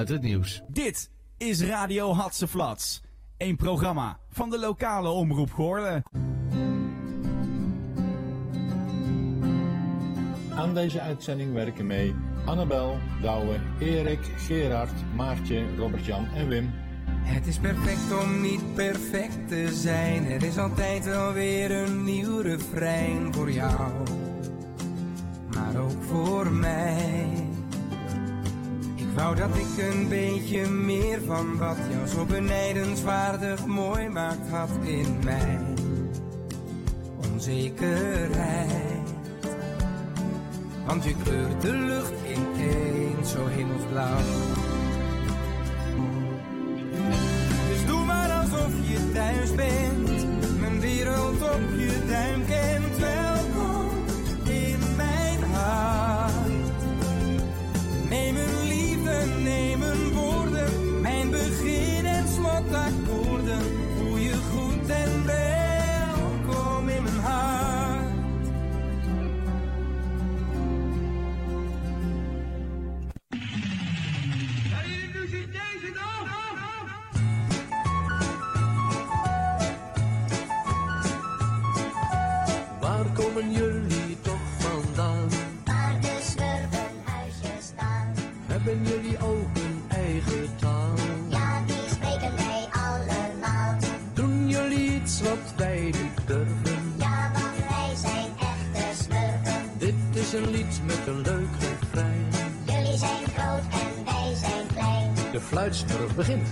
uit het nieuws. Dit is Radio Hatseflats. Een programma van de lokale omroep Goorlen. Aan deze uitzending werken mee Annabel, Douwe, Erik, Gerard, Maartje, Robert-Jan en Wim. Het is perfect om niet perfect te zijn. Er is altijd wel weer een nieuw refrein voor jou. Maar ook voor mij. Wou dat ik een beetje meer van wat jou zo benijdenswaardig mooi maakt had in mij. Onzekerheid. Want je kleurt de lucht ineens zo hemelsblauw. Dus doe maar alsof je thuis bent. Mijn wereld op je duim is een lied met een leuk refrein. Jullie zijn groot en wij zijn klein. De fluitsmurf begint.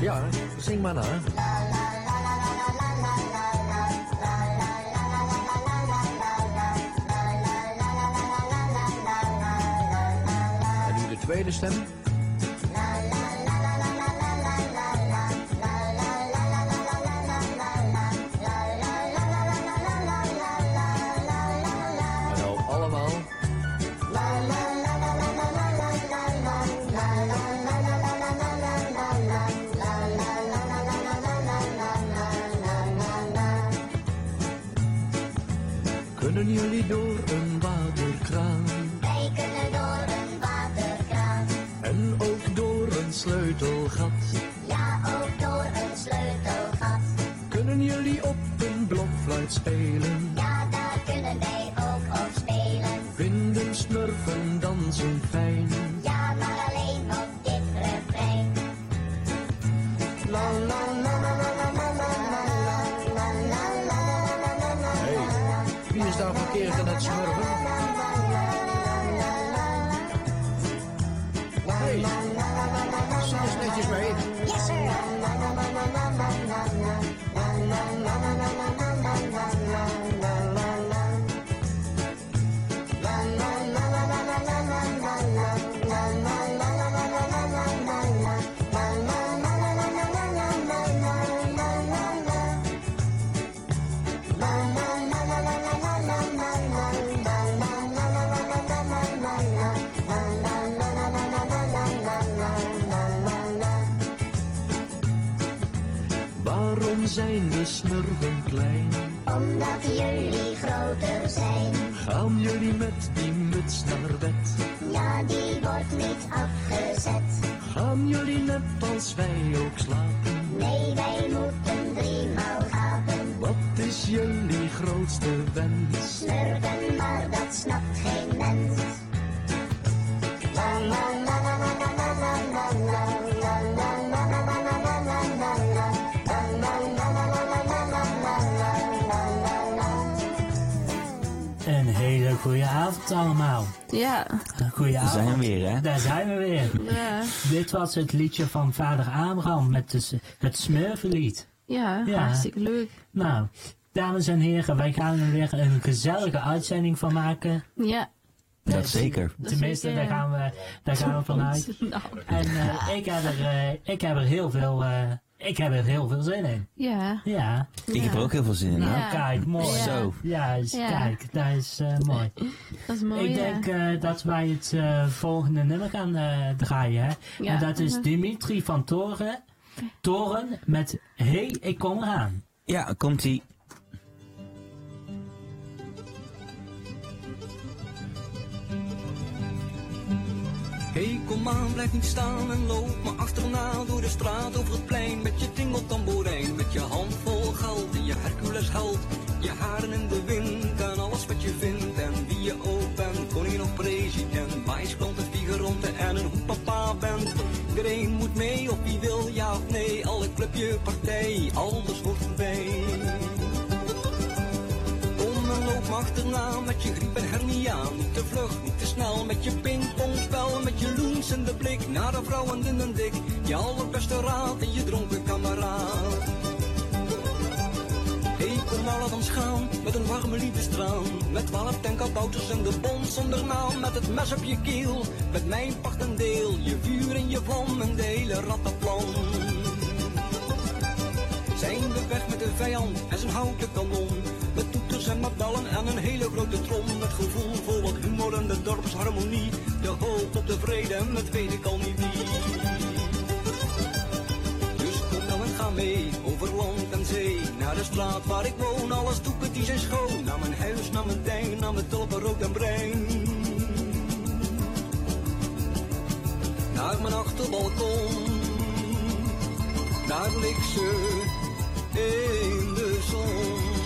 Ja, zing maar na. En nu de tweede stem. Klein? Omdat jullie groter zijn. Gaan jullie met die muts naar bed? Weer? Daar zijn we weer. ja, Dit was het liedje van vader Abraham met de, het Smurfenlied. ja, Ja. hartstikke leuk. Nou, dames en heren, wij gaan er weer een gezellige uitzending van maken. Ja. Dat zeker. Tenminste, daar ja. gaan we, daar gaan we vanuit. En eh, ik, heb er, eh, ik heb er heel veel, eh, ik heb er heel veel zin in. ja. Ja. Ik heb er ook heel veel zin in. Nou, kijk, mooi. Ja. Zo. Ja, is- Ja. kijk, dat is eh, mooi. Dat is mooi, ik ja. denk eh, dat wij het eh, volgende nummer gaan eh, draaien. Hè? Ja. En dat is Mhm. Dimitri van Toren, Toren met Hey, ik kom eraan. Ja, komt ie. Hey, kom aan, blijf niet staan en loop maar achterna door de straat over het plein met je tingeltamboerijn, met je hand vol geld en je Hercules held, je haren in de wind en alles wat je vindt en wie je ook bent, koningin of president, wijsklant en figuranten en een papa bent. Iedereen moet mee of wie wil ja of nee, alle clubje partij, alles wordt voorbij. Kom en loop me achterna met je griep en hernia. Niet te vlug, niet te snel met je pingpongspel. Met je loensende blik naar de vrouwen in een dik. Je allerbeste raad en je dronken kameraad. Maar laat ons gaan met een warme liefdestraan. Met twaalf tenkabouters en de bond zonder naam. Met het mes op je keel, met mijn pacht en deel. Je vuur en je vlam en de hele rattenplan. Zijn we weg met de vijand en zijn houten kanon. Met toeters en en een hele grote trom. Met gevoel voor wat humor en de dorpsharmonie. De hoop op de vrede en dat weet ik al niet wie. Dus kom nou en ga mee, over land en zee. Naar de straat waar ik woon, alles doeken die zijn schoon. Naar mijn huis, naar mijn tuin, naar mijn tulpen, rood en bruin. Naar mijn achterbalkon, daar ligt ze in de zon.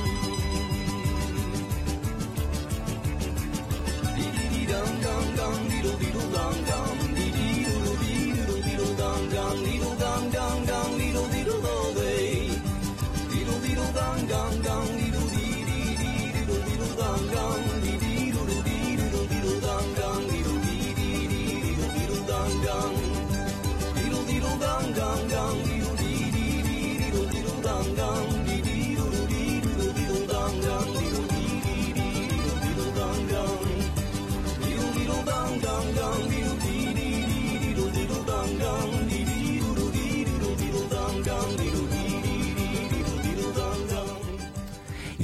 dum dum dum diddle diddle dum dum diddle diddle diddle dum dum diddle dum dum dum diddle diddle all day diddle diddle dum dum dum diddle diddle diddle dum dum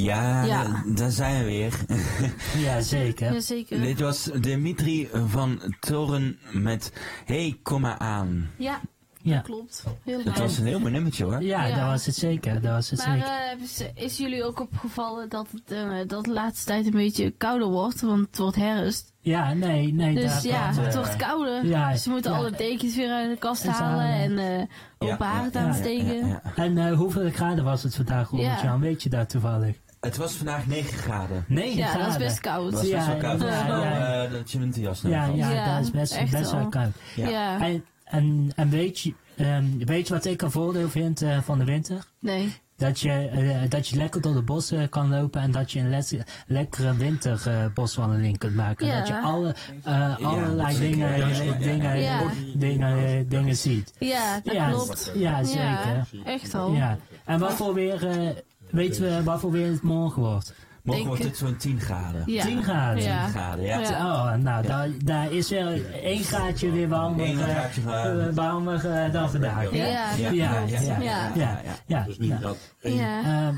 Ja, Ja. da- daar zijn we weer. Ja, zeker. Jazeker. Dit was Dimitri van Toren met Hey, kom maar aan. Ja, Ja, klopt. Heel Dat was een heel mooi nummertje hoor. ja, Ja. dat was het zeker. Dat was het Maar zeker. eh, is, jullie ook opgevallen dat het eh, dat de laatste tijd een beetje kouder wordt? Want het wordt herfst. Ja, nee, nee. Dus ja, het eh, wordt kouder. ja, dus ze moeten ja. alle dekens weer uit de kast halen en eh open Ja, haard ja, ja, aansteken. ja, ja. En eh, hoeveel graden was het vandaag, Robert Ja. Jan? Weet je dat toevallig? Het was vandaag 9 graden. 9 Ja, graden. dat is best koud. Het was best Ja, wel koud. ja, ja. eh, dat je winterjas Ja, nodig had. ja, Ja, dat is best, best wel koud. Ja. Ja. En, en, en weet, je, ehm, weet je wat ik een voordeel vind eh, van de winter? Nee. Dat je, eh, dat je lekker door de bossen kan lopen en dat je een les- lekkere winterboswandeling kunt maken. Ja. Dat je alle, eh, allerlei dingen, Ja, eh, zeker. dingen, Ja. dingen, dingen ziet. Ja, dat ja, klopt. Ja, zeker. Ja, echt al. Ja. En wat voor weer, eh, weten we wat voor weer het morgen wordt? Morgen Denk- wordt het zo'n 10 graden. Ja. 10 graden. Ja. 10 graden, ja. Ja. Oh, nou, daar, daar is er één gaatje weer warmer, Eén eh, gaatje, eh, eh, warmer eh, dan vandaag. Ja, Ja, ja, ja, Ja. ja, ja, ja. Dus niet ja. dat Ja. Ehm,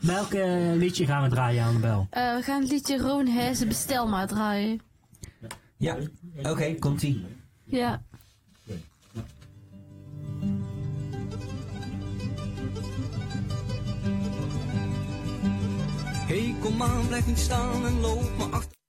welke liedje gaan we draaien aan de bel? Eh, we gaan het liedje Roon Hezen Bestel maar draaien. Ja, oké, komt ie. Ja. Hey, kom aan, blijf niet staan en loop maar achter.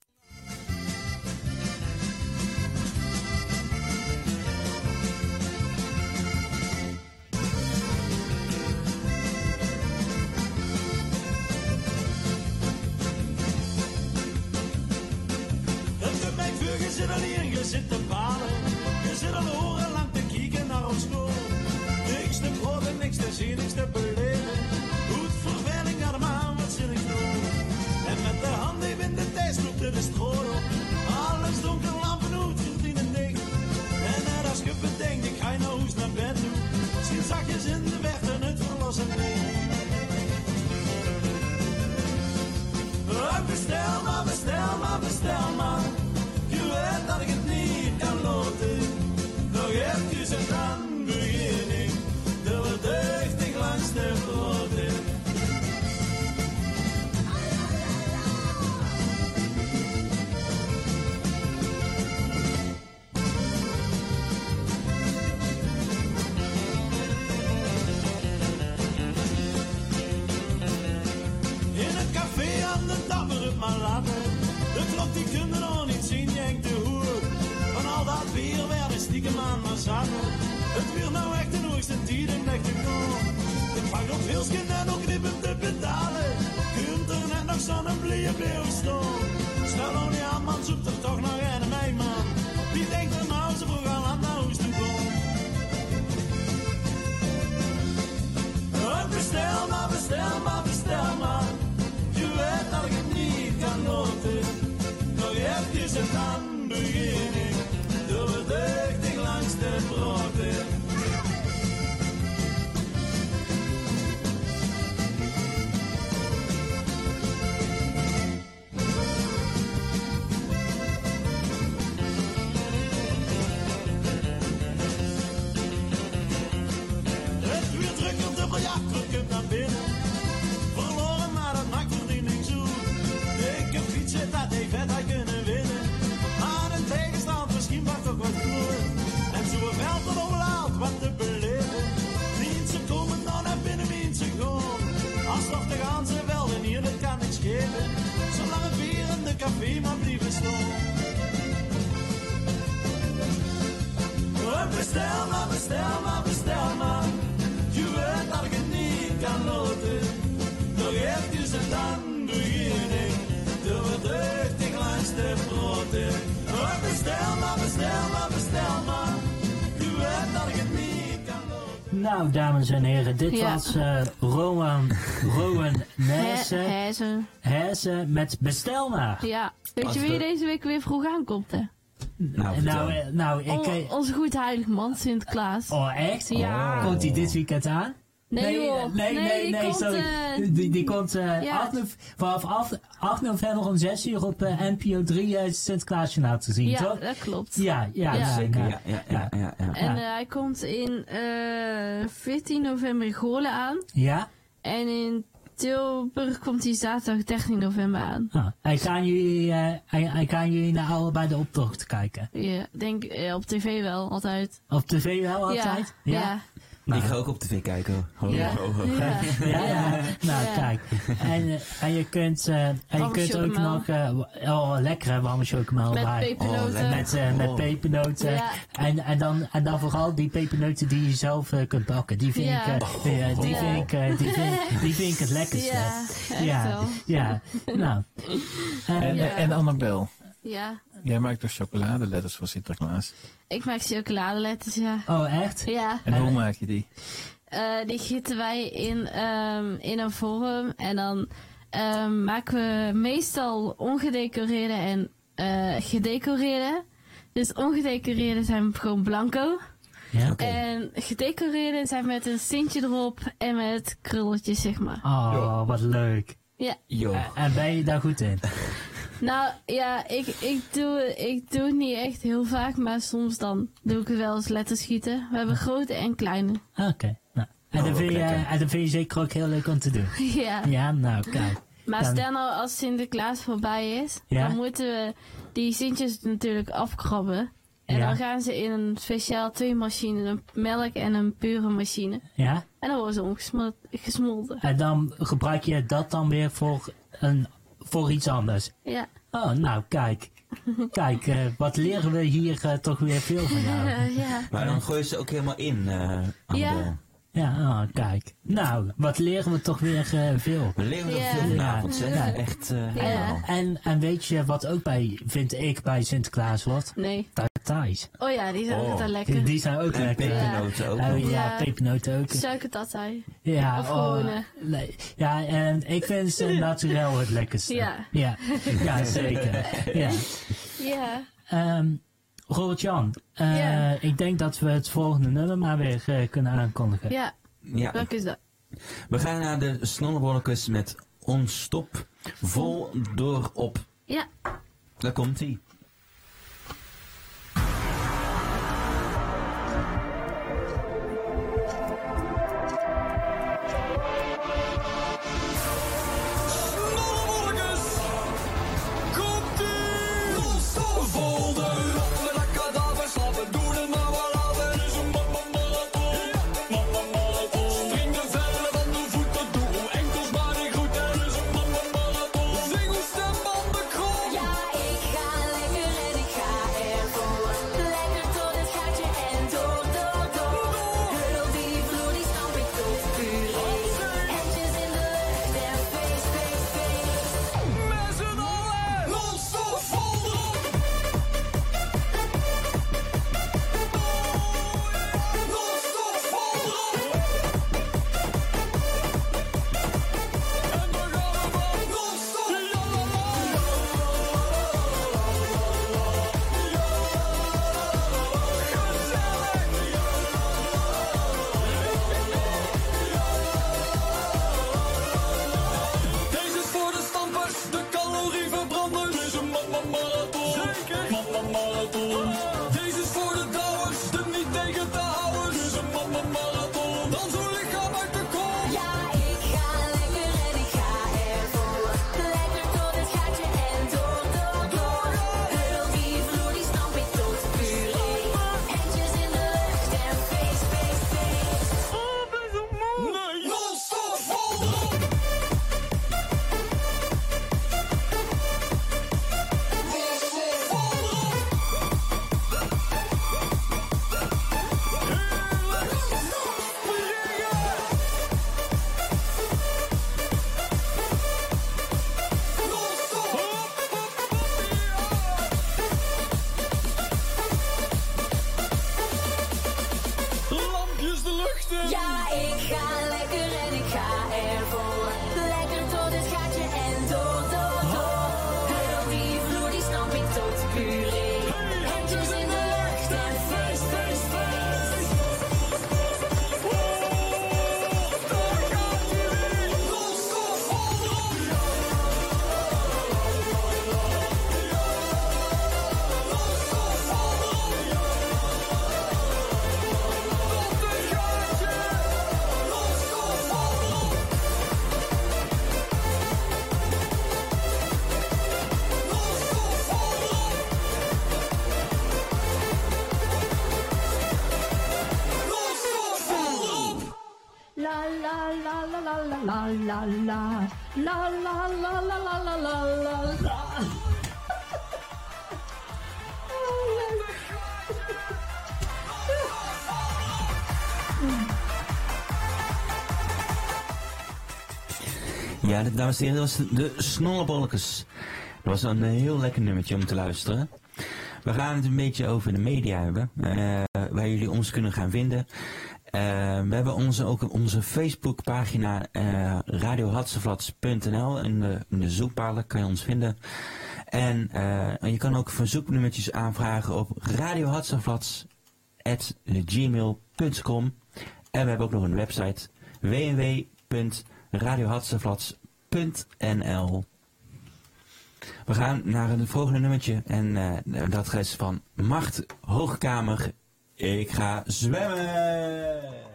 Zakjes in de weg en het verlossen bestel maar, bestel maar, bestel maar. Het weer nou echt de hoogste en echt te gaan. Ik pak op wilsken en ook knippen te betalen. Kunt er net nog zo'n blije blijven staan. Stel blijven staan. Oh, Bestel maar, bestel maar, bestel maar. Nou, dames en heren, dit Ja. was eh Rowan, Rowan Hezen. Met Bestel maar. Ja. Weet je wie de- deze week weer vroeg aankomt, hè? Nou, vertel. Nou, eh, nou ik... On- eh, onze goed heilig man, Sinterklaas. oh, echt? Ja. Komt hij dit weekend aan? Nee, eh, nee, Nee, nee, die nee, komt, eh, die, die komt eh, ja. 8 nov- vanaf 8, 8 november om 6 uur op eh, NPO 3 uh, Sinterklaasjournaal te zien, Ja, toch? dat klopt. Ja, ja, Ja. Zeker, ja, ja, ja, ja. ja. En eh, hij komt in eh 14 november in Goorlen aan. Ja? En in Tilburg komt hij zaterdag 13 november aan. Ah, hij gaan jullie, eh, hij, hij gaan jullie naar allebei de optocht kijken. Ja, denk op tv wel, altijd. Op tv wel altijd? Ja, ja. Ik ga ook op tv kijken. hoor. Ho, Ja. ho, ho. Ja. Ja, ja. Nou, Ja. kijk. En, eh, en je kunt, eh, en je kunt ook nog, eh, oh, lekkere warme chocomel Met bij. pepernoten. Met, eh, met Oh. pepernoten. Ja. En, en, dan, en dan vooral die pepernoten die je zelf kunt bakken. Die vind, ik, die, Ja. vind ik, die, vind, die vind ik het lekkerste. Ja, ja. Nou. En, Ja. en Annabel, Ja, jij maakt toch chocoladeletters voor Sinterklaas? ik maak chocoladeletters, ja. oh, echt? Ja, En hoe maak je die? eh, die gieten wij in, ehm, in een vorm. En dan ehm, maken we meestal ongedecoreerde en eh, gedecoreerde. Dus ongedecoreerde zijn gewoon blanco. Ja. En gedecoreerde zijn met een sintje erop en met krulletjes, zeg maar. Oh, wat leuk. Ja. Yo. En ben je daar goed in? Nou ja, ik, ik, doe, ik doe het niet echt heel vaak, maar soms dan doe ik wel eens letters schieten. We hebben grote en kleine. Oké. Nou. En, Oh, dat vind je, en dat vind je zeker ook heel leuk om te doen. ja. Ja, nou, kijk. Maar Dan- stel nou als Sinterklaas voorbij is, Ja. dan moeten we die sintjes natuurlijk afkrabben. En Ja. dan gaan ze in een speciaal twee machine, een melk en een pure machine. Ja? En dan worden ze omgesmolten. gesmolten. En dan gebruik je dat dan weer voor, een, voor iets anders. Ja. Oh, nou, kijk. Kijk, eh, wat leren we hier eh, toch weer veel van jou. ja. Maar dan gooi je ze ook helemaal in, eh Annabel. Ja, oh, kijk. Nou, wat leren we toch weer veel. We leren Ja. veel vanavond. Ja. Echt eh, Ja. helemaal. En, en weet je wat ook bij, vind ik, bij Sinterklaas wordt? Nee. Tartijs. Oh ja, die zijn Oh. altijd lekker. Die, die zijn ook En lekker. pepernoten ook Oh, ja, Ja. pepernoten ook. Suikertatij. Ja, Of oh, nee. ja, en ik vind ze naturel het lekkerste. Ja. Ja, ja zeker. Ja. Ja. Ehm Robert-Jan, eh, Ja. ik denk dat we het volgende nummer maar weer eh, kunnen aankondigen. Ja. Ja. Welke is dat? We gaan naar de snollebolletjes met onstop. Vol door op. Ja. Daar komt Ja, dames en heren, dat was de snollebolkes. Dat was een eh, heel lekker nummertje om te luisteren. We gaan het een beetje over de media hebben, eh, waar jullie ons kunnen gaan vinden. Eh, we hebben onze, ook onze Facebookpagina uh, radiohatsenflats.nl. In de, in de zoekpalen kan je ons vinden. En je kan ook verzoeknummertjes aanvragen op radiohatsenflats.gmail.com. En we hebben ook nog een website www.radiohatsenflats.nl www.nl. We gaan naar het volgende nummertje en eh, dat is van Macht Hoogkamer. Ik ga zwemmen!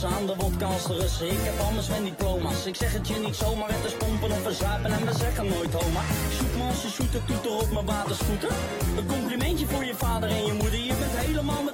Zaande aan de podcast. Ik heb anders mijn diploma's. Ik zeg het je niet zomaar, het is pompen of verzuipen en we zeggen nooit homa. Zoek me als je toeter op mijn waterscooter. Een complimentje voor je vader en je moeder, je bent helemaal met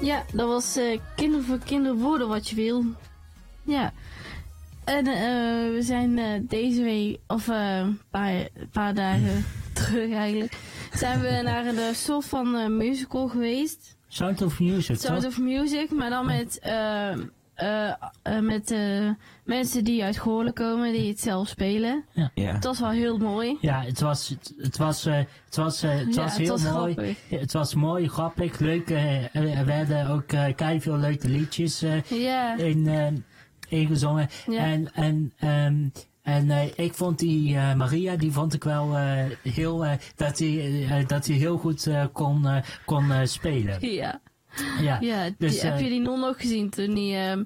Ja, dat was eh Kinder voor Kinder worden wat je wil. Ja. En eh, we zijn eh, deze week, of een paar, paar dagen terug eigenlijk, zijn we naar eh, soort van musical geweest. Sound of Music, Sound toch? of Music, maar dan met, eh, eh, met eh, mensen die uit Goorlen komen, die het zelf spelen. Ja. Het was wel heel mooi. Ja, het was, het, het was, eh, het was, het Ja, was het heel was mooi. grappig. Ja, Het was mooi, grappig, leuk. eh, er werden ook uh, veel leuke liedjes eh, Ja, in, ingezongen. Ja. En, en, ehm, en eh, ik vond die eh, Maria, die vond ik wel eh, heel, eh, dat hij dat hij heel goed eh, kon, eh, kon eh, spelen. ja. Ja, Ja, dus, die, heb eh, je die non ook gezien toen die, eh,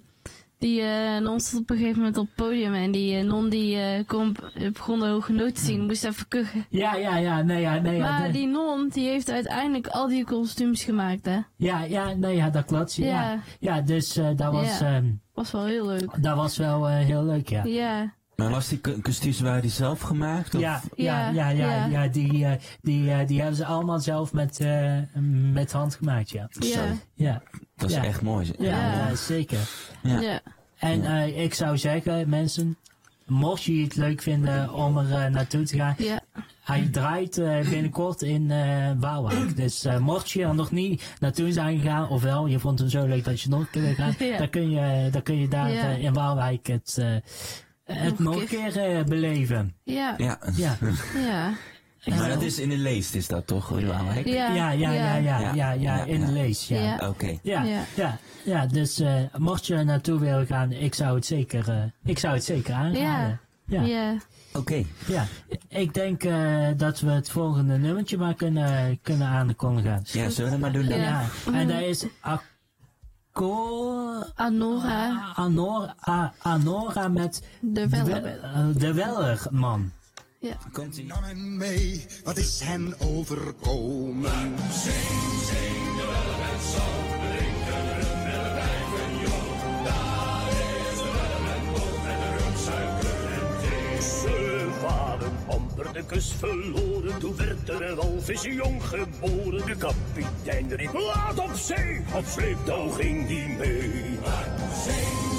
die eh, non stond op een gegeven moment op het podium en die eh, non die kon, begon de hoge noot te zien, moest even kuchen. ja, ja, ja, nee, ja, nee, ja, maar nee. die non die heeft uiteindelijk al die kostuums gemaakt hè. ja, ja, nee, ja, dat klopt. Ja, ja. Ja. dus dat, was, Ja. ehm, Was wel heel leuk. dat was wel heel leuk, ja. Ja, Maar was die waren die zelf gemaakt? Of? Ja, ja, Ja, ja, ja, die, eh, die, eh, die hebben ze allemaal zelf met, eh, met hand gemaakt, ja. Zo, ja, Ja, dat is Ja. echt mooi. ja, zeker. Ja. ja. En eh, ik zou zeggen, mensen, mocht je het leuk vinden om er naartoe te gaan, ja. hij draait eh, binnenkort in eh Waalwijk. Dus eh, mocht je er nog niet naartoe zijn gegaan, ofwel je vond hem zo leuk dat je nog wil gaan, Ja. dan, kun je, dan kun je daar Ja. in Waalwijk het, eh, het Nog een keer eh, beleven. Ja, Ja. Ja. ja. Maar dat is in de leest, is dat toch? Ja, Ja, ja, ja, ja, ja, ja, Ja, in de ja. lees, ja. Ja. Oké. Ja, ja, Ja. ja, dus eh, mocht je er naartoe willen gaan, ik zou het zeker, eh, ik zou het zeker aanraden. Ja, ja. Ja. Oké. ik denk eh, dat we het volgende nummertje maar kunnen, kunnen aankondigen. Ja, zullen we dat maar doen dan? Ja, Ja. en dat is Accor... Anora, Anora, A- Anora met de de, Weller. eh, de Wellerman. Ja. Komt ie. Nam hen mee, wat is hen overkomen? Ze amper de verloren, toen werd er een walvisjong geboren. De kapitein riep, laat op zee, op sleeptouw ging die mee. Met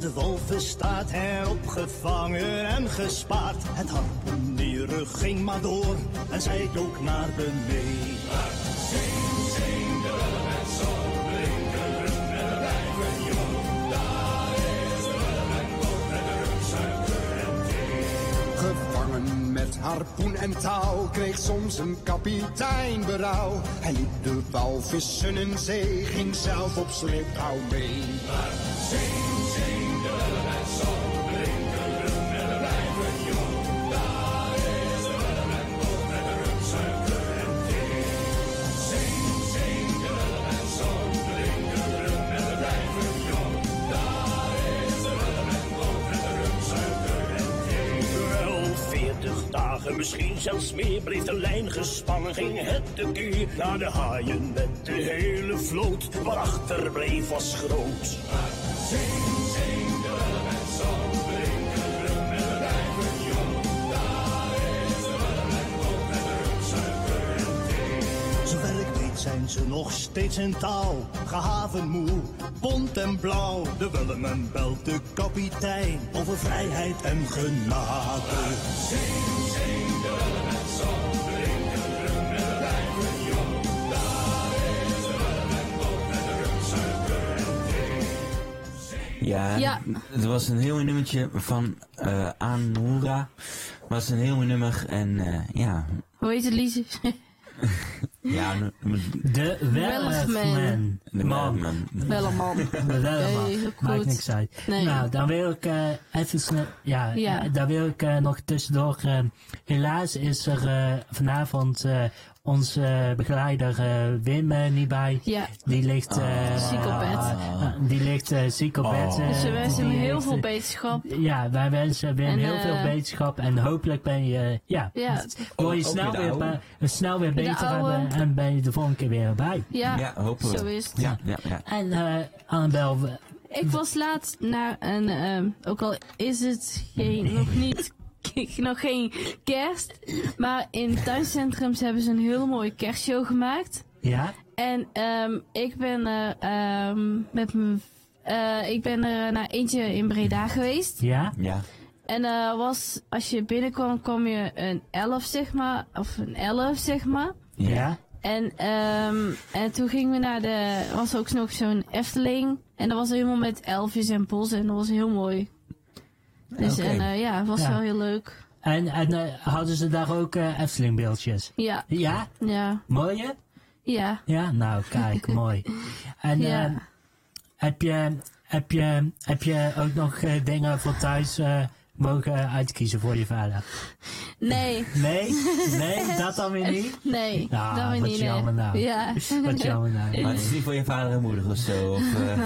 de walvis staat hij opgevangen en gespaard. Het harpoenieren ging maar door en zij ook naar beneden. Gevangen met harpoen en touw kreeg soms een kapitein berouw. Hij liet de walvissen in zee, ging zelf op sleeptouw mee. Meer, bleef de lijn gespannen, ging het de kuur naar de haaien met de hele vloot. Wat achter bleef was groot. Zing, zing, de en zon, zijn ze nog steeds in taal. Gehaven moe, bont en blauw. De Willemen belt de kapitein over vrijheid en genade. Zing, Ja, Ja. het was een heel mooi nummertje van eh Anura. was een heel mooi nummer en eh, ja, Hoe heet het liedje? ja, De. Welfman. de Man. man. Wel een man. De Maakt goed. niks uit. Nee. Nou, dan wil ik eh, even snel... Ja, Ja. dan wil ik eh, nog tussendoor... eh, helaas is er eh, vanavond eh, onze begeleider eh, Wim eh, niet bij. Ja. Die ligt... eh, Ziek op bed. die ligt eh, ziek op bed. eh, Dus we wensen hem heel veel beterschap. Ja, wij wensen Wim En, heel veel beterschap en hopelijk ben je, ja, Ja. word je snel weer snel weer beter oude. en, en ben je de volgende keer weer bij. Ja, we. zo is het. Ja, ja, ja. En uh, Annabel, Ik was laatst naar een, ehm, ook al is het geen, nog niet, nog geen kerst, maar in tuincentrums hebben ze een hele mooie kerstshow gemaakt. ja, En ehm, ik ben er ehm, met mijn, eh, ik ben er naar eentje in Breda geweest. ja, Ja, En eh was, als je binnenkwam, kwam je een 11 zeg maar, of een 11 zeg maar. ja, ja. En, ehm, en toen gingen we naar de, was ook nog zo'n Efteling. En dat was helemaal met elfjes en bossen en dat was heel mooi. Dus en eh, ja, het was Ja. wel heel leuk. En, en eh, hadden ze daar ook uh, Efteling beeldjes? Ja, Ja, ja, mooie? ja. Ja, nou kijk, mooi. En Ja. eh, heb, je, heb, je, heb je ook nog dingen voor thuis mogen uitkiezen voor je vader? Nee, Nee? Nee, dat dan weer niet? nee, Nou, dat weet wat niet. jammer nee. nou. Ja. Wat jammer nou. Maar het is niet voor je vader en moeder of zo? Of, eh,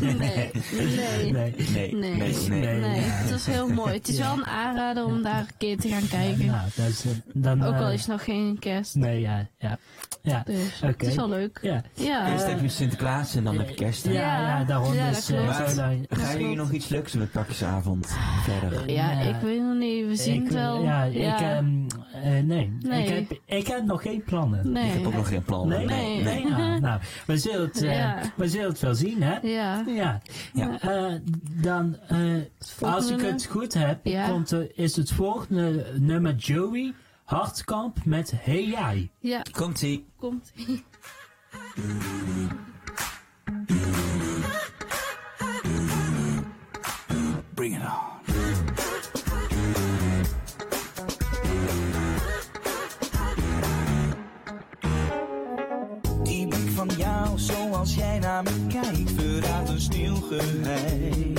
Nee, nee, Nee. nee. nee, Nee, nee, nee. Nee. Nee, het was heel mooi. Het is wel een aanrader om daar een keer te gaan kijken. Nou, dat is, eh, dan, Ook al eh, is het nog geen kerst. Nee, ja, ja. Ja, Dus oké. het is wel leuk. Ja. Ja, Eerst heb je Sinterklaas en dan heb je kerst. Ja, ja, daarom Ja, is dat eh, klopt. zo lang. Gaan jullie nog iets leuks met pakjesavond verder? Ja, Ja. ik weet nog niet. We zien ik, het wel. Ja, ik, ehm, eh, nee. Nee. Ik, heb, ik heb nog geen plannen. nee. Ik heb ook nog geen plannen. Nee, Nee. nee. Ah, nou, we zullen, het, eh, Ja. we zullen het wel zien, hè? Ja. Ja. Ja. Eh, dan, eh, als ik het goed heb, Ja. komt er, is het volgende nummer Joey Hartkamp met Hey Jij. Ja, Komt-ie. komt. geheim.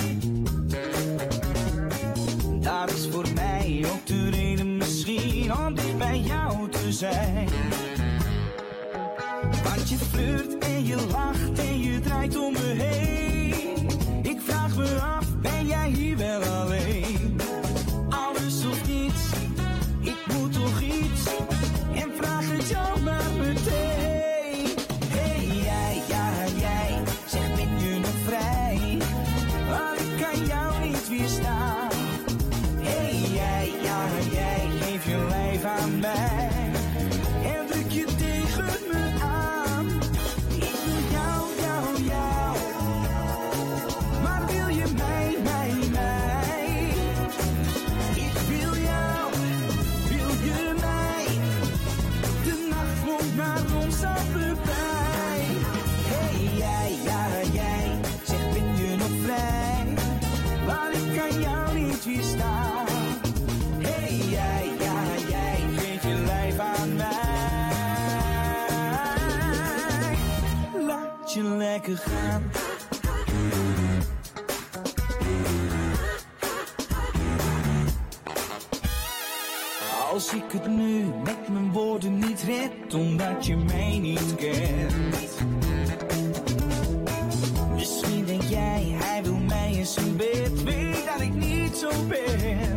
Omdat je mij niet kent. Misschien denk jij, hij wil mij in zijn bed, weet dat ik niet zo ben.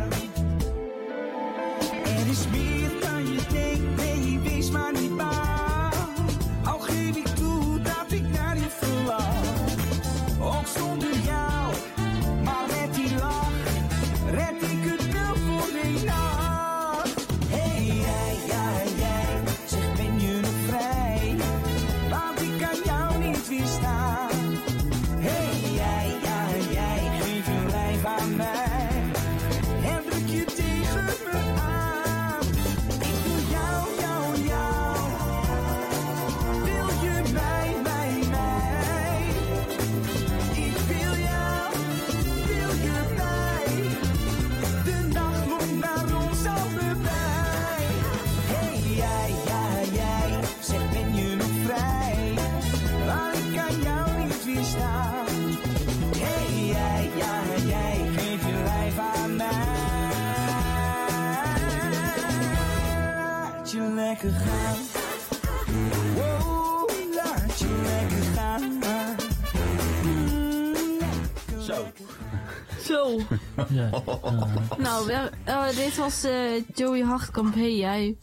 Ja. Nou, wel, eh, dit was eh, Joey Hartkamp. Hey, jij.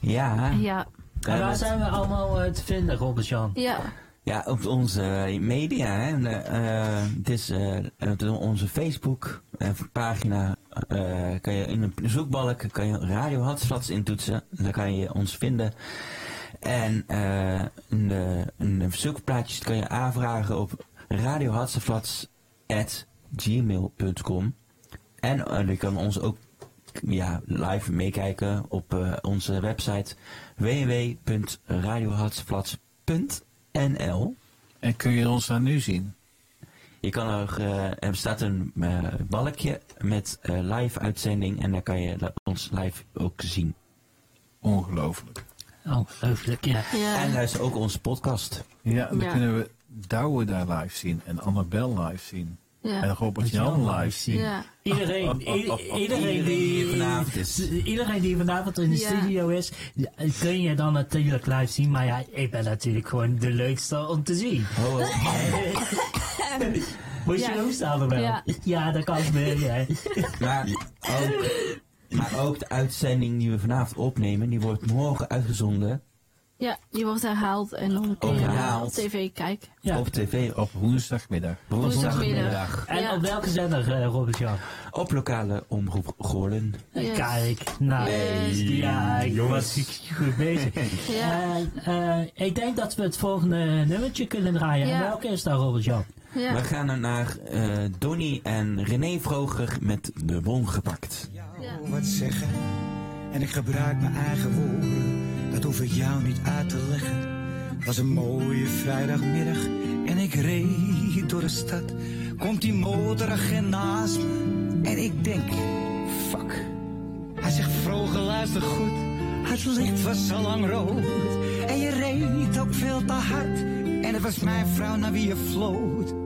Ja. Ja. En waar zijn we allemaal eh, te vinden, Robert-Jan? Ja. Ja, op onze media. Hè. En, eh, het is eh, op onze Facebook eh, pagina. eh, kan je in een zoekbalk kan je Radio Hartsflats intoetsen. Dan kan je ons vinden. En eh, in, de, in de zoekplaatjes kan je aanvragen op radiohartseflats.gmail.com En eh, je kan ons ook ja, live meekijken op eh, onze website www.radiohartsflats.nl En kun je ons daar nu zien? Je kan er, eh, er staat een eh, balkje met eh, live uitzending en daar kan je ons live ook zien. Ongelooflijk. Ongelooflijk, ja. En luister ook onze podcast. Ja, dan Ja. kunnen we Douwe daar live zien en Annabel live zien. Ja. En Robert Jan live zien. Ja. Iedereen, iedereen die hier vanavond is. Iedereen die vanavond in de Ja. studio is, kun je dan natuurlijk live zien. Maar ja, ik ben natuurlijk gewoon de leukste om te zien. Oh, eh, Moet je Ja. ook staan er wel? Ja. Ja, dat kan weer. Ja. maar, ook, maar ook de uitzending die we vanavond opnemen, die wordt morgen uitgezonden Ja, die wordt herhaald en dan kun je eh, op tv kijken. Ja. op tv Op woensdagmiddag. woensdagmiddag En Ja. op welke zender, eh, Robert-Jan? op lokale omroep Goorlen. Yes. Kijk, nou, Nee, ja, ik was goed bezig. Ja. Eh, ik denk dat we het volgende nummertje kunnen draaien. En Ja. welke is dat, Robert-Jan? Ja. We gaan er naar eh Donny en René Vroger met de bon gepakt. wat zeggen. En ik gebruik mijn eigen woorden, dat hoef ik jou niet uit te leggen. Het was een mooie vrijdagmiddag en ik reed door de stad. Komt die motoragent naast me en ik denk, fuck. Hij zegt vroeger luister goed, het licht was al lang rood. En je reed ook veel te hard en het was mijn vrouw naar wie je floot.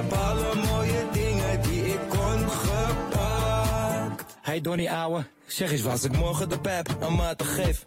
heb alle mooie dingen die ik kon gepakt. Hey Donnie ouwe, zeg eens wat. Als ik morgen de pep een maat te geef,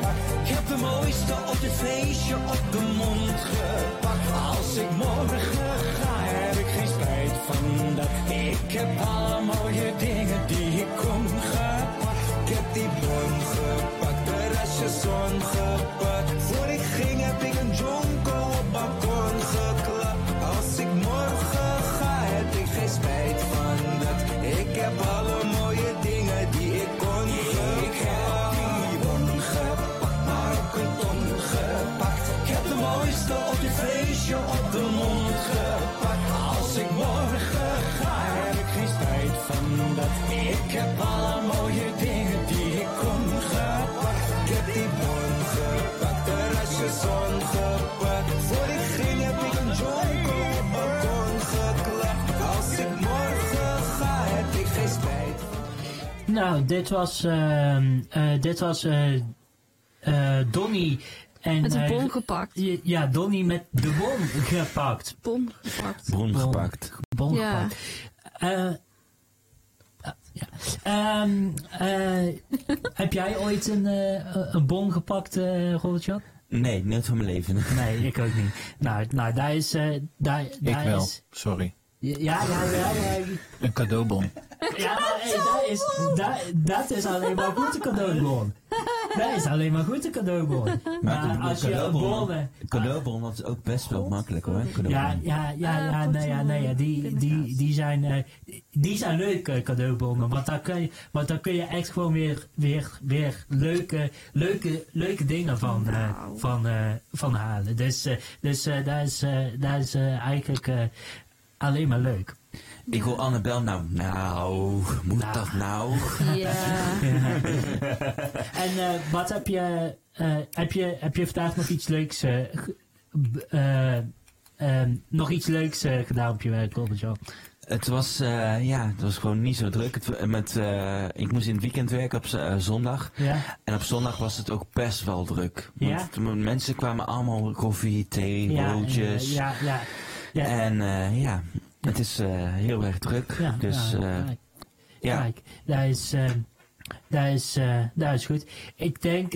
De mooiste op dit feestje op de mond gepakt. Als ik morgen ga, heb ik geen spijt van dat. Ik heb alle mooie dingen dit was, ehm, eh, dit was eh eh, Donny. En, Met de eh, bon gepakt. Ja, Donny met de bon gepakt. Bon gepakt. Bon gepakt. Bon Ja. gepakt. Ja. Ehm, eh, heb jij ooit een, eh, een bon gepakt, eh Robert-Jan? Nee, nooit van mijn leven. Nee, ik ook niet. Nou, nou daar is... eh daar, Ik daar wel, Is, sorry. Ja, ja, ja, ja, Een cadeaubon. Ja, maar hey, dat, is, dat, dat is alleen maar goed een cadeaubon. Dat is alleen maar goed een cadeaubon. Maar Maar als je een bon... een cadeaubon dat is ook best wel makkelijk hoor. Ja, cadeaubon. ja, ja, ja, nee, ja, nee, ja, die, die, die, zijn, eh, die zijn leuk, eh, cadeaubonnen. Want daar kun je, want daar kun je echt gewoon weer, weer, weer leuke, leuke, leuke dingen van, eh, van, eh, van halen. Dus, eh, dus eh, dat is, dat is eigenlijk eh, alleen maar leuk. Ik hoor Annabel nou, nou, moet dat nou? Ja. En eh, wat heb je, eh, heb je, heb je vandaag nog iets leuks, eh, eh, ehm, nog iets leuks eh, gedaan op je werk, Robert Jan? Het was, eh, ja, het was gewoon niet zo druk. Het, met, eh, ik moest in het weekend werken op eh, zondag. Ja. En op zondag was het ook best wel druk. Want Ja? mensen kwamen allemaal koffie, thee, Ja, broodjes. eh, ja, ja, ja. En eh, ja, het is eh, heel erg druk. Ja, dus ja, eh, kijk. ja. Kijk, dat is, dat is, dat is goed. Ik denk,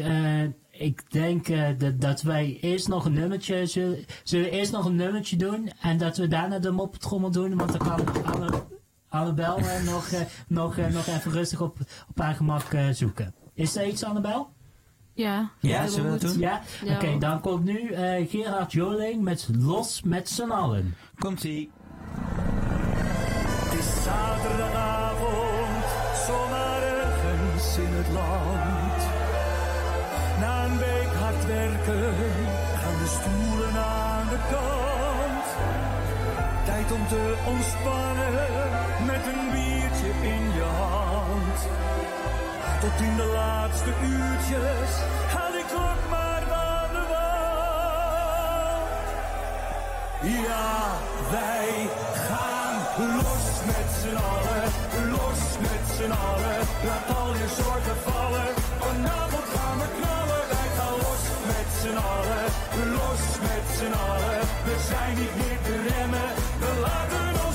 ik denk dat, dat wij eerst nog een nummertje zullen, zullen eerst nog een nummertje doen en dat we daarna de moppetrommel doen, want dan kan Anne, Annabel nog, nog, nog even rustig op, op haar gemak zoeken. Is er iets, Annabel? Ja. Ja, zullen we dat goed. doen? Ja? Ja. Oké, dan komt nu eh, Gerard Joling met Los met z'n allen. Komt-ie. Het is zaterdagavond, zomaar ergens in het land. Na een week hard werken gaan de stoelen aan de kant. Tijd om te ontspannen in de laatste uurtjes haal die klok maar aan de wand. Ja, wij gaan los met z'n allen, los met z'n allen. Laat al je zorgen vallen, vanavond gaan we knallen. Wij gaan los met z'n allen, los met z'n allen. We zijn niet meer te remmen, we laten ons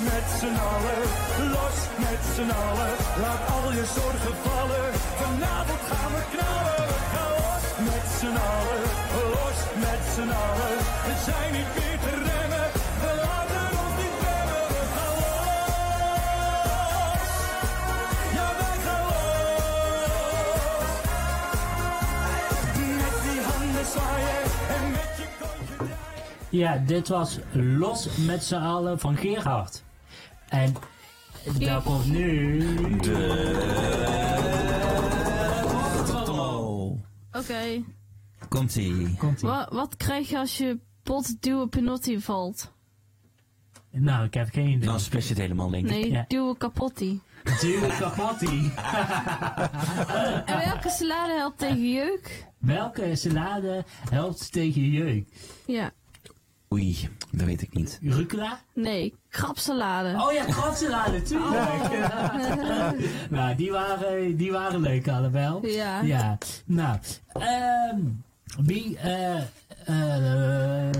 met z'n allen. Los met z'n allen. Laat al je zorgen vallen. Vanavond gaan we knallen. Gaan los met z'n allen. Los met z'n allen. We zijn niet meer te remmen. We laten ons niet remmen. We gaan los. Ja, wij gaan los. Met die handen zwaaien en met je kontje. Ja, dit was Los met z'n allen van Gerard. En daar komt nu... Oh, Oké. komt-ie. Komt ie. Wa- wat krijg je als je pot duwe penotti valt? Nou, ik heb geen idee. Dan spits je het helemaal, denk ik. Nee, Ja. duwe kapotti. Duwe kapotti. En welke salade helpt tegen jeuk? Welke salade helpt tegen jeuk? Ja. Oei, dat weet ik niet. Rucola? Nee, krabsalade. Oh ja, krabsalade, tuurlijk. nou, die waren, die waren leuk allebei. Ja. Ja, nou. ehm wie, eh, eh,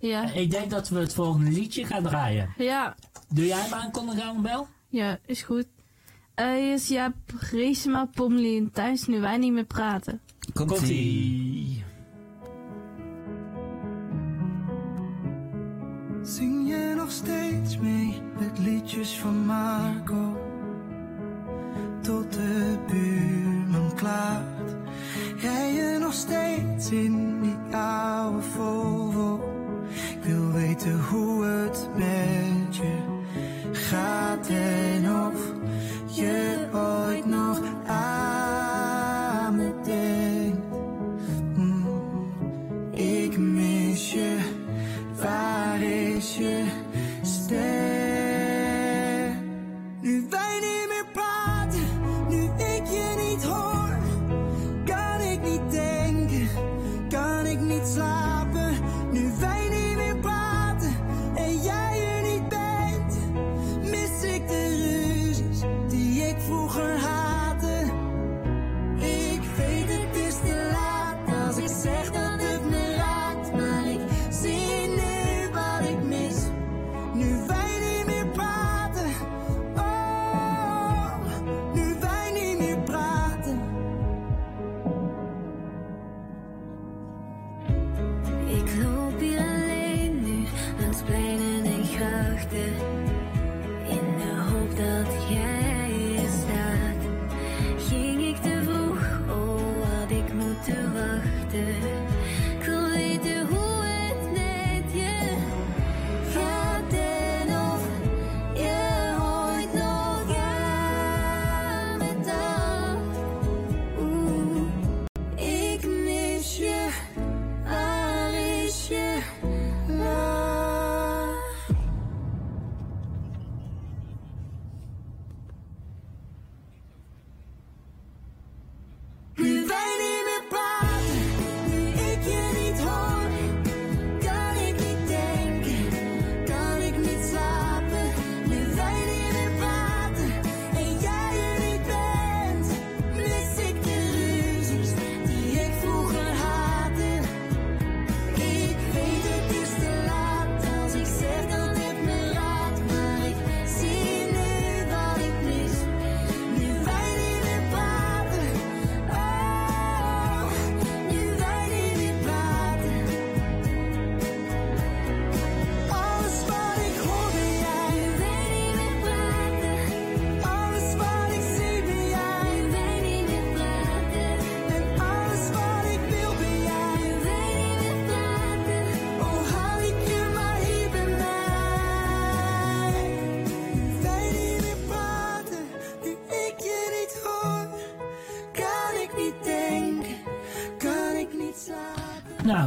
Ja. ik denk dat we het volgende liedje gaan draaien. Ja. Doe jij hem aankondigen, Annabel? Ja, is goed. Eh hier is Jaap Reesema, Pommelie en Thijs, nu wij niet meer praten. Komt-ie. Zing je nog steeds mee met liedjes van Marco? Tot de buurman klaart. Rij je nog steeds in die oude Volvo? Ik wil weten hoe het met je gaat en of je ooit nog aan Waar is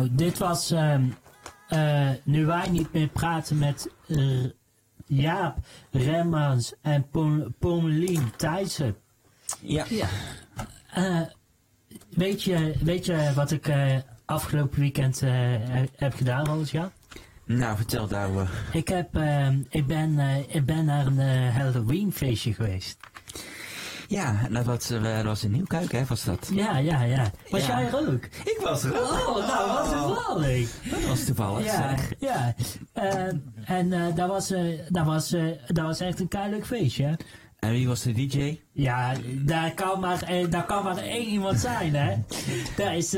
Nou, dit was ehm, eh, nu wij niet meer praten met eh, Jaap Remmans en Pom- Pommelien Thijssen. Ja. Eh, weet, je, weet je wat ik eh, afgelopen weekend eh, he- heb gedaan, Roos? Ja? Nou, vertel daarover. Ik, heb, ehm, ik, ben, eh, ik ben naar een Halloween feestje geweest. Ja, dat was, eh, dat was in Nieuwkuik, hè, was dat? Ja, ja, ja. Was Ja. jij er ook? Ik was er ook. Oh, nou, wat toevallig. Dat was toevallig, Ja, zeg. ja. Eh, en eh dat, was, dat, was, dat was echt een keihard feestje. hè? En wie was de DJ? Ja, daar kan maar, eh, daar kan maar één iemand zijn, hè? Dat, is,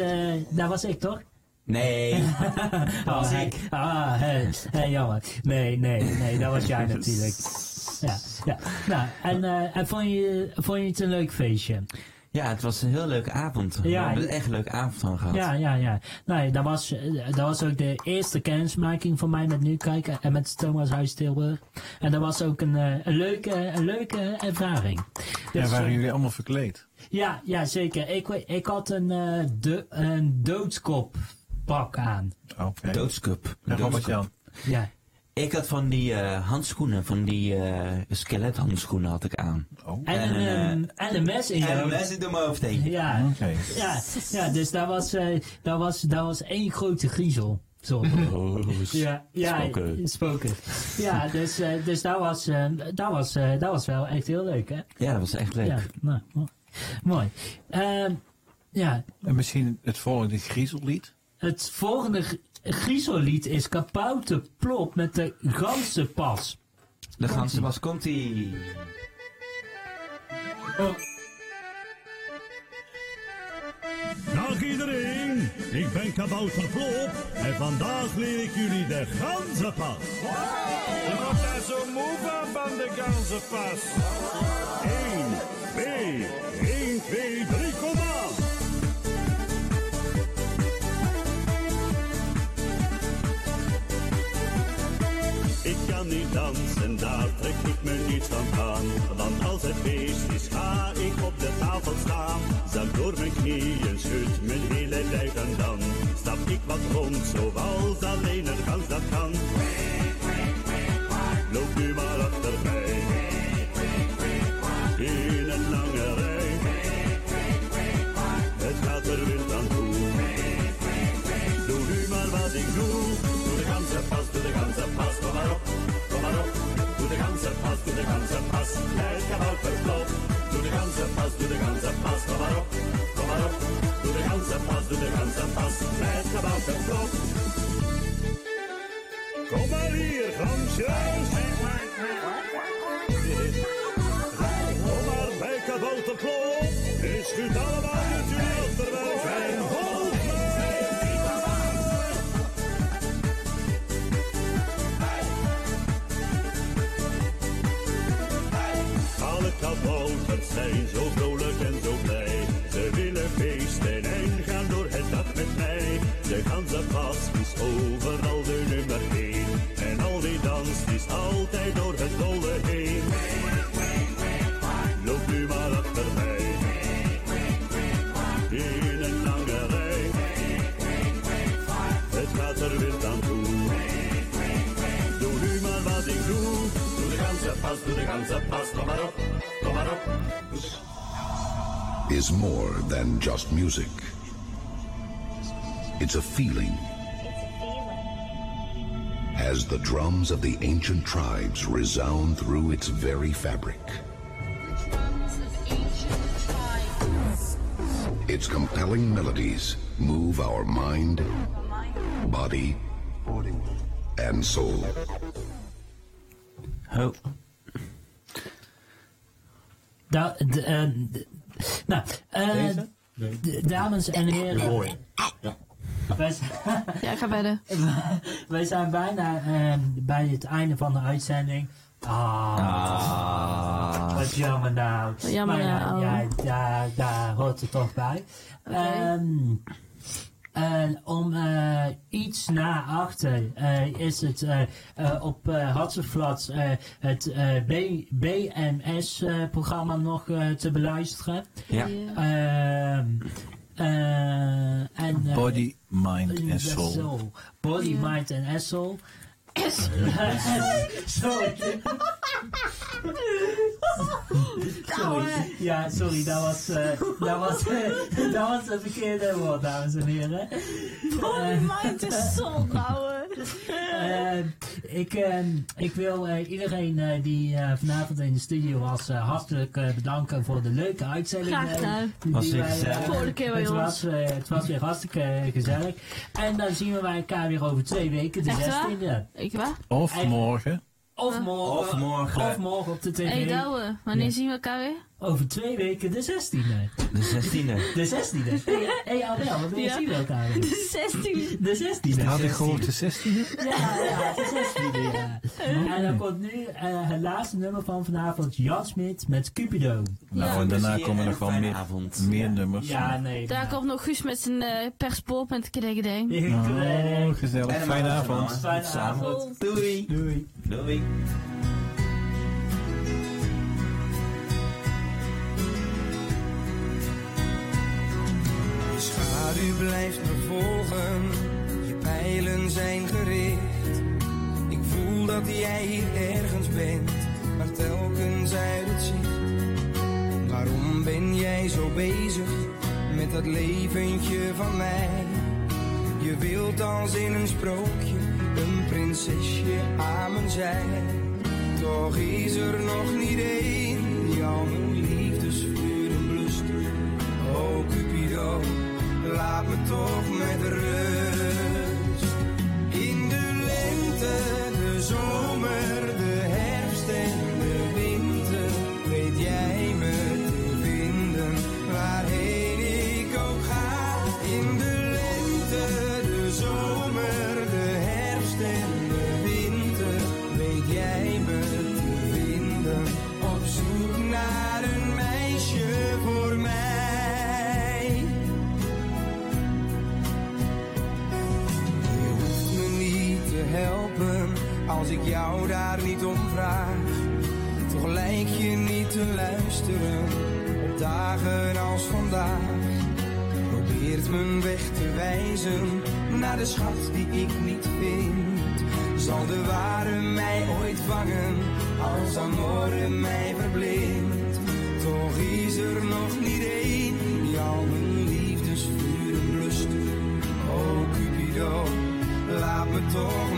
dat was ik, toch? Nee. dat was ik. Ah, hé, hé, jammer. Nee, nee, nee, dat was jij natuurlijk. Ja, ja. Nou, en, eh, en vond, je, vond je het een leuk feestje? Ja, het was een heel leuke avond. We Ja, hebben een echt leuke avond van gehad. Ja, ja, ja. Nee, dat was, eh, dat was ook de eerste kennismaking van mij met nu kijken en met Thomas Huis Tilburg. En dat was ook een, eh, een, leuke, een leuke ervaring. Ja, Dus, waren eh, jullie allemaal verkleed? ja, ja, zeker. Ik, ik had een, eh de, een doodskop pak aan. Oké. Doodscup. Ja, Robert Jan. Ja. Ik had van die eh, handschoenen, van die eh skelethandschoenen had ik aan. Oh. En, een, eh, en een mes in je en een mes in mijn hoofd heen. Ja, Oké. ja, ja, dus dat was, eh, dat, was, dat was één grote griezel. Sorry. Oh, ja, ja, spoken. spoken. Ja, dus, eh, dus dat, was, eh, dat, was, eh, dat was wel echt heel leuk, hè? Ja, dat was echt leuk. Ja, nou, mooi. mooi. Ehm, ja, En misschien het volgende griezellied? het volgende g- griezellied is Kabouter Plop met de ganzenpas. De ganse was komt-ie. Oh. Dag iedereen, ik ben Kabouter Plop en vandaag leer ik jullie de ganzenpas. Je wordt daar zo moe van, van de ganzenpas. 1, 2, 1, 2, Want als het feest is, ga ik op de tafel staan. Zak door mijn knieën, schud mijn hele lijf en dan stap ik wat rond, zoals alleen een gans dat kan. Loop nu maar achter is more than just music. It's a feeling. As the drums of the ancient tribes resound through its very fabric. Its compelling melodies move our mind, body, and soul. Oh. Da, d- eh, d- nou, eh, d- dames en heren. Wij zijn, Ja, ga verder. wij zijn bijna eh, bij het einde van de uitzending. Ah, wat jammer nou. Wat jammer Maar ja, nou. ja, daar, daar hoort het toch bij. Ehm, en om eh, iets na achter eh, is het eh, eh, op uh, Hatseflats eh, het eh, B- BMS-programma nog eh, te beluisteren. Ja. Ehm, eh, en, eh, Body, mind the soul. Body, mind and soul. Sorry. sorry. Ja, sorry, dat was, eh, dat was, dat was een verkeerde woord, dames en heren. Body, mind and soul, ouwe. Eh, ik, eh, ik wil eh, iedereen eh, die eh, vanavond in de studio was eh, hartelijk eh, bedanken voor de leuke uitzending. Graag gedaan. die Was weer wij, eh, gezellig. Vorige keer bij het, ons. was, eh, het was weer hartstikke gezellig. En dan zien we elkaar weer over twee weken, de Echt waar? 16e. Ik waar? Of morgen. Of morgen. Of morgen. Of morgen op de tv. Hé, Douwe, wanneer Ja. zien we elkaar weer? Over twee weken de 16e. De 16e. De 16e. Hé, hey, Abel, wanneer Ja. zien we elkaar? De 16. De 16e. Had ik gehoord de 16e? Ja, ja, de 16e, ja. En dan komt nu eh, het laatste nummer van vanavond, Jan Smit met Cupido. Nou, en daarna plezier komen en nog wel meer, avond. meer nummers. Ja, nee. Daar komt nog Guus met zijn eh perspop met kedegedeng. Oh, gezellig. Fijne avond. Fijne Samen. avond. Doei. Doei. Doei. Blijft volgen, je pijlen zijn gericht. Ik voel dat jij hier ergens bent, maar telkens uit het zicht. Waarom ben jij zo bezig met dat leventje van mij? Je wilt als in een sprookje een prinsesje aan mijn zij. Toch is er nog niet één me toch met rust. op dagen als vandaag. Probeert mijn weg te wijzen naar de schat die ik niet vind. Zal de ware mij ooit vangen als Amore mij verblindt? Toch is er nog niet één die al mijn liefdesvuren rust. O oh Cupido, laat me toch